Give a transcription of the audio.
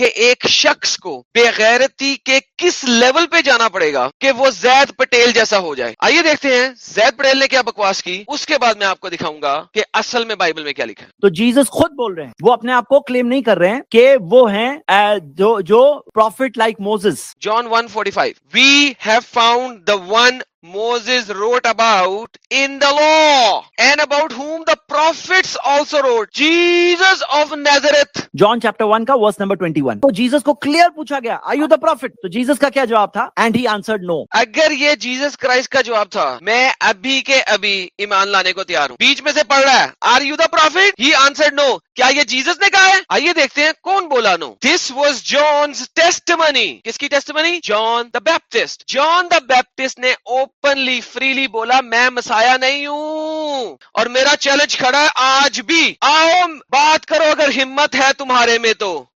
کہ ایک شخص کو بے غیرتی کے کس لیول پہ جانا پڑے گا کہ وہ زید پٹیل جیسا ہو جائے؟ آئیے دیکھتے ہیں زید پٹیل نے کیا بکواس کی؟ اس کے بعد میں آپ کو دکھاؤں گا کہ اصل میں بائبل میں کیا لکھا ہے۔ تو جیزس خود بول رہے ہیں۔ وہ اپنے آپ کو کلیم نہیں کر رہے ہیں کہ وہ ہیں جو جو prophet like Moses John 1:45 We have found the one Moses wrote about in the law. And about whom prophets also wrote Jesus of Nazareth. John chapter one کا ورس نمبر 21 تو جیزس کو کلیئر پوچھا گیا I you the prophet تو Jesus کا کیا جواب تھا اینڈ ہی آنسرڈ نو اگر یہ جیزس کرائسٹ کا جواب تھا میں ابھی کے ابھی ایمان لانے کو تیار ہوں بیچ میں سے پڑھ رہا ہے are you the prophet he answer no کیا یہ جیزس نے کہا ہے آئیے دیکھتے ہیں کون بولا نو دس جانس ٹیسٹ منی کس کی testimony John the Baptist John the Baptist نے اوپنلی فریلی بولا میں مسایا نہیں ہوں اور میرا چیلنج کھڑا ہے آج بھی۔ آؤ، بات کرو، اگر ہمت ہے تمہارے میں تو۔